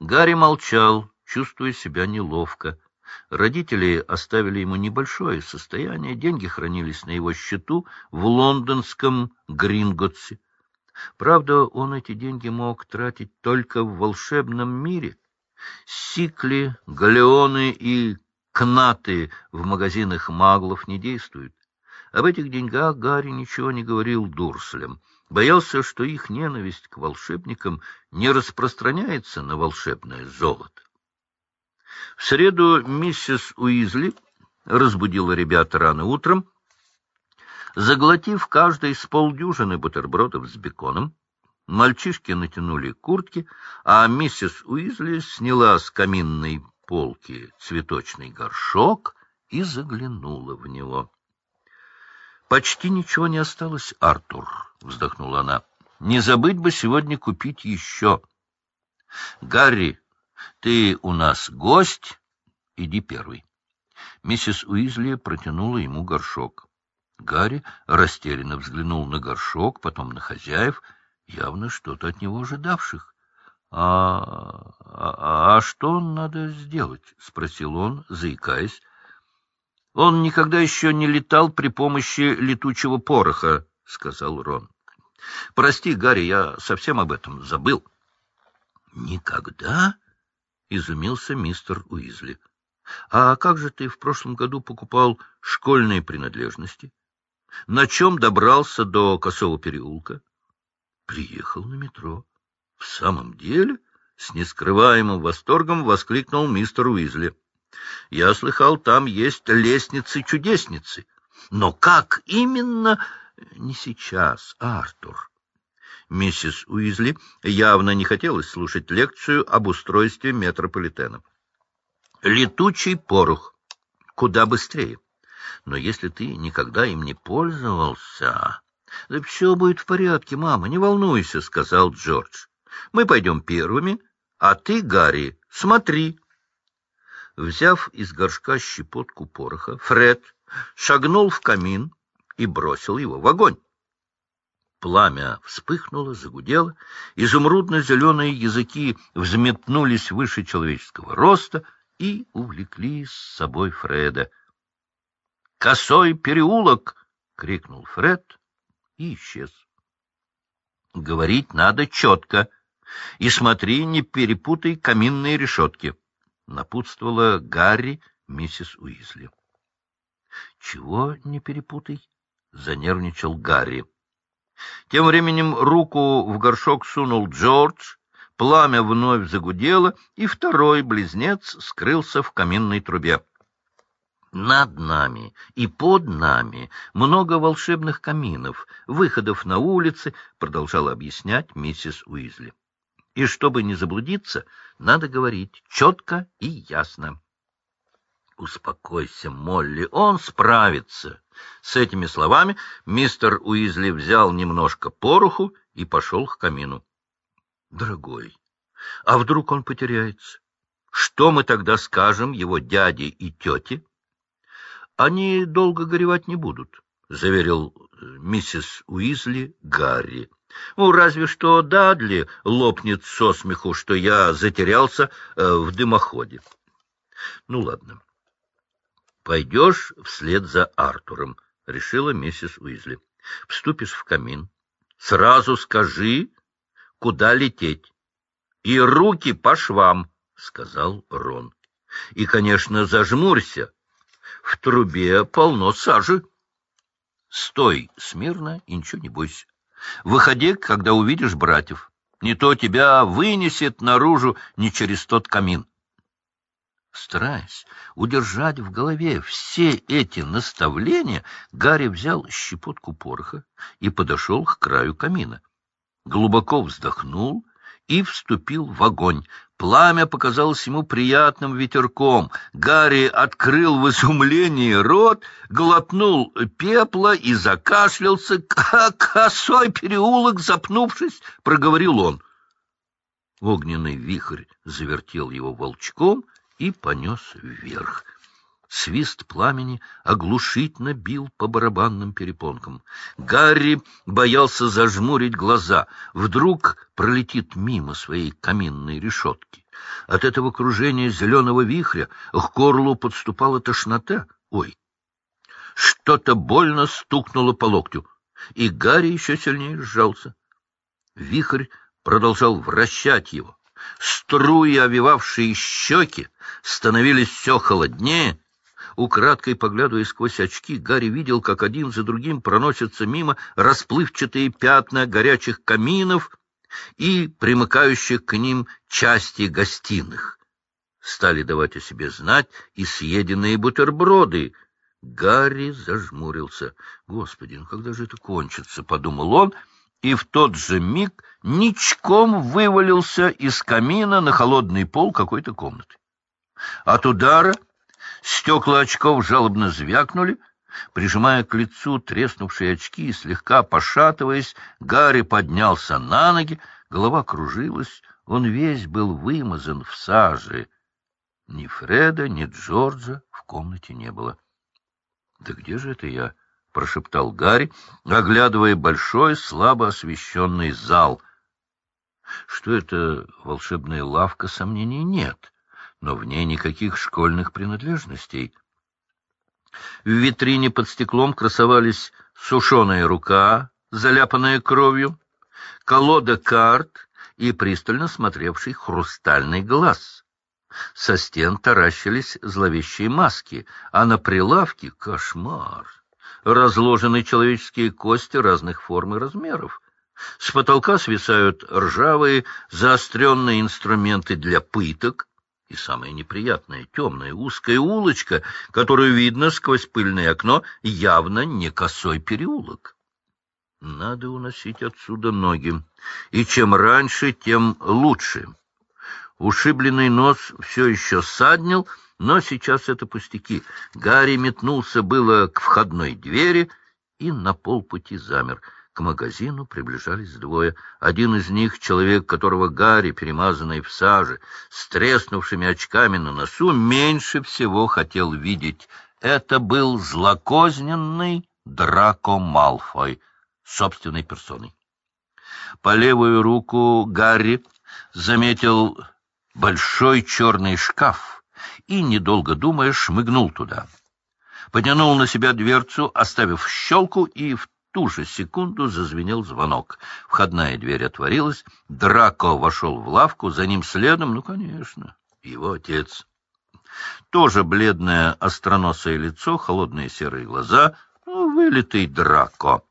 Гарри молчал, чувствуя себя неловко. Родители оставили ему небольшое состояние, деньги хранились на его счету в лондонском Гринготсе. Правда, он эти деньги мог тратить только в волшебном мире. Сикли, галеоны и кнаты в магазинах маглов не действуют. Об этих деньгах Гарри ничего не говорил Дурслям. Боялся, что их ненависть к волшебникам не распространяется на волшебное золото. В среду миссис Уизли разбудила ребят рано утром. Заглотив каждый с полдюжины бутербродов с беконом, мальчишки натянули куртки, а миссис Уизли сняла с каминной полки цветочный горшок и заглянула в него. — Почти ничего не осталось, Артур, — вздохнула она. — Не забыть бы сегодня купить еще. — Гарри, ты у нас гость, иди первый. Миссис Уизли протянула ему горшок. Гарри растерянно взглянул на горшок, потом на хозяев, явно что-то от него ожидавших. «А, а, а что надо сделать?» — спросил он, заикаясь. «Он никогда еще не летал при помощи летучего пороха», — сказал Рон. «Прости, Гарри, я совсем об этом забыл». «Никогда?» — изумился мистер Уизли. «А как же ты в прошлом году покупал школьные принадлежности? На чем добрался до Косого переулка?» «Приехал на метро». — В самом деле? — с нескрываемым восторгом воскликнул мистер Уизли. — Я слыхал, там есть лестницы-чудесницы. Но как именно... Не сейчас, Артур. Миссис Уизли явно не хотелось слушать лекцию об устройстве метрополитена. Летучий порох. Куда быстрее. Но если ты никогда им не пользовался... — Да все будет в порядке, мама, не волнуйся, — сказал Джордж. Мы пойдем первыми, а ты, Гарри, смотри. Взяв из горшка щепотку пороха, Фред шагнул в камин и бросил его в огонь. Пламя вспыхнуло, загудело, изумрудно-зеленые языки взметнулись выше человеческого роста и увлекли с собой Фреда. «Косой переулок!» — крикнул Фред и исчез. «Говорить надо четко», и смотри, не перепутай каминные решетки, — напутствовала Гарри миссис Уизли. — Чего не перепутай? — занервничал Гарри. Тем временем руку в горшок сунул Джордж, пламя вновь загудело, и второй близнец скрылся в каминной трубе. Над нами и под нами много волшебных каминов, выходов на улицы, — продолжала объяснять миссис Уизли. И чтобы не заблудиться, надо говорить четко и ясно. «Успокойся, Молли, он справится». С этими словами мистер Уизли взял немножко пороху и пошел к камину. «Дорогой, а вдруг он потеряется? Что мы тогда скажем его дяде и тете?» «Они долго горевать не будут», — заверил э, миссис Уизли Гарри. Ну, разве что Дадли лопнет со смеху, что я затерялся э, в дымоходе. Ну, ладно. Пойдешь вслед за Артуром, — решила миссис Уизли. Вступишь в камин. Сразу скажи, куда лететь. И руки по швам, — сказал Рон. И, конечно, зажмурься. В трубе полно сажи. Стой смирно и ничего не бойся. Выходи, когда увидишь братьев. Не то тебя вынесет наружу не через тот камин. Стараясь удержать в голове все эти наставления, Гарри взял щепотку пороха и подошел к краю камина. Глубоко вздохнул и вступил в огонь. Пламя показалось ему приятным ветерком. Гарри открыл в изумлении рот, глотнул пепла и закашлялся. «Косой переулок!» — запнувшись, проговорил он. Огненный вихрь завертел его волчком и понес вверх. Свист пламени оглушительно бил по барабанным перепонкам. Гарри боялся зажмурить глаза. Вдруг пролетит мимо своей каминной решетки. От этого кружения зеленого вихря к горлу подступала тошнота. Ой! Что-то больно стукнуло по локтю, и Гарри еще сильнее сжался. Вихрь продолжал вращать его. Струи, овивавшие щеки, становились все холоднее. Украдкой поглядывая сквозь очки, Гарри видел, как один за другим проносятся мимо расплывчатые пятна горячих каминов и примыкающих к ним части гостиных. Стали давать о себе знать и съеденные бутерброды. Гарри зажмурился. «Господи, ну когда же это кончится?» — подумал он — и в тот же миг ничком вывалился из камина на холодный пол какой-то комнаты. От удара стекла очков жалобно звякнули, Прижимая к лицу треснувшие очки и слегка пошатываясь, Гарри поднялся на ноги, голова кружилась, он весь был вымазан в саже. Ни Фреда, ни Джорджа в комнате не было. — Да где же это я? — прошептал Гарри, оглядывая большой, слабо освещенный зал. Что это волшебная лавка, сомнений нет, но в ней никаких школьных принадлежностей. В витрине под стеклом красовались сушеная рука, заляпанная кровью, колода карт и пристально смотревший хрустальный глаз. Со стен таращились зловещие маски, а на прилавке — кошмар разложены человеческие кости разных форм и размеров. С потолка свисают ржавые, заостренные инструменты для пыток, и самое неприятное — темная узкая улочка, которую видно сквозь пыльное окно, явно не косой переулок. Надо уносить отсюда ноги, и чем раньше, тем лучше. Ушибленный нос все еще саднил, но сейчас это пустяки. Гарри метнулся было к входной двери и на полпути замер. К магазину приближались двое. Один из них, человек, которого Гарри, перемазанный в саже, с треснувшими очками на носу, меньше всего хотел видеть. Это был злокозненный Драко Малфой, собственной персоной. По левую руку Гарри заметил большой черный шкаф, и, недолго думая, шмыгнул туда. Потянул на себя дверцу, оставив щелку, и в ту же секунду зазвенел звонок. Входная дверь отворилась, Драко вошел в лавку, за ним следом, ну, конечно, его отец. Тоже бледное остроносое лицо, холодные серые глаза, ну, вылитый Драко.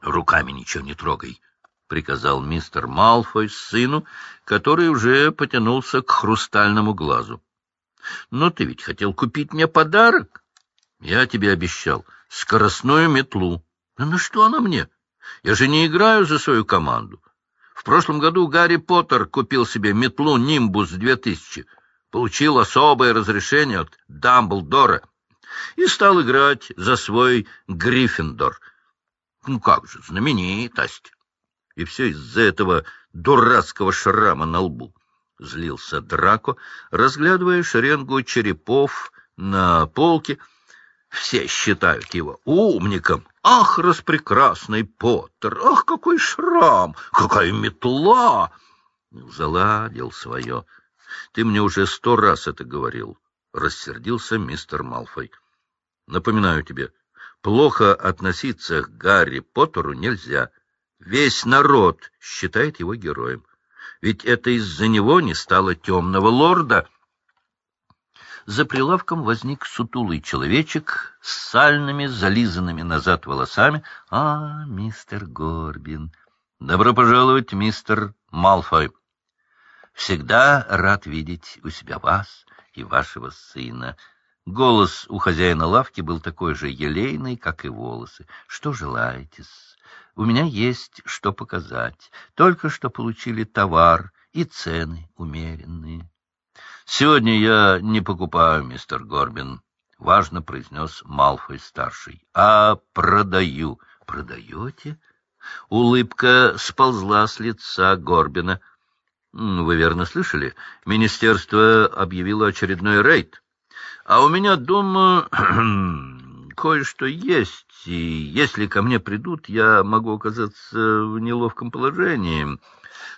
Руками ничего не трогай, — приказал мистер Малфой сыну, который уже потянулся к хрустальному глазу. Но ты ведь хотел купить мне подарок. Я тебе обещал скоростную метлу. На что она мне? Я же не играю за свою команду. В прошлом году Гарри Поттер купил себе метлу «Нимбус 2000», получил особое разрешение от Дамблдора и стал играть за свой Гриффиндор. Ну как же, знаменитость. И все из-за этого дурацкого шрама на лбу злился Драко, разглядывая шеренгу черепов на полке. Все считают его умником. Ах, распрекрасный Поттер! Ах, какой шрам! Какая метла! Заладил свое. Ты мне уже сто раз это говорил. Рассердился мистер Малфой. Напоминаю тебе, плохо относиться к Гарри Поттеру нельзя. Весь народ считает его героем ведь это из-за него не стало темного лорда. За прилавком возник сутулый человечек с сальными, зализанными назад волосами. — А, мистер Горбин! Добро пожаловать, мистер Малфой! Всегда рад видеть у себя вас и вашего сына. Голос у хозяина лавки был такой же елейный, как и волосы. Что желаете-с? У меня есть что показать. Только что получили товар, и цены умеренные. — Сегодня я не покупаю, мистер Горбин, — важно произнес Малфой-старший, — а продаю. — Продаете? Улыбка сползла с лица Горбина. — Вы верно слышали? Министерство объявило очередной рейд. А у меня дома кое-что есть и если ко мне придут, я могу оказаться в неловком положении.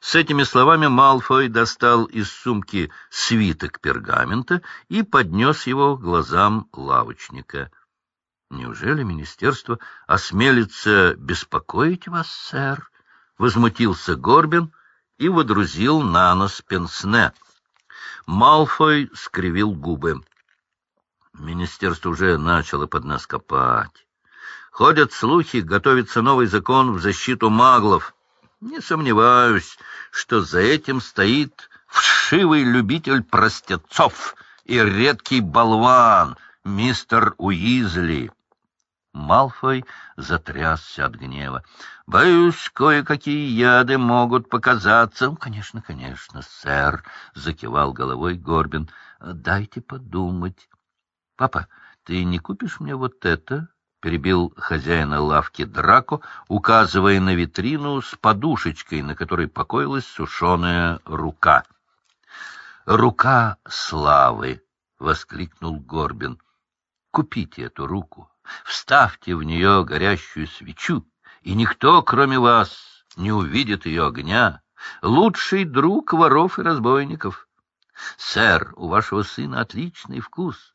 С этими словами Малфой достал из сумки свиток пергамента и поднес его к глазам лавочника. — Неужели министерство осмелится беспокоить вас, сэр? — возмутился Горбин и водрузил на нос пенсне. Малфой скривил губы. Министерство уже начало под нас копать. Ходят слухи, готовится новый закон в защиту маглов — не сомневаюсь, что за этим стоит вшивый любитель простецов и редкий болван, мистер Уизли. Малфой затрясся от гнева. — Боюсь, кое-какие яды могут показаться. — Конечно, конечно, сэр, — закивал головой Горбин. — Дайте подумать. — Папа, ты не купишь мне вот это? — перебил хозяина лавки Драко, указывая на витрину с подушечкой, на которой покоилась сушеная рука. «Рука славы!» — воскликнул Горбин. «Купите эту руку, вставьте в нее горящую свечу, и никто, кроме вас, не увидит ее огня. Лучший друг воров и разбойников. Сэр, у вашего сына отличный вкус».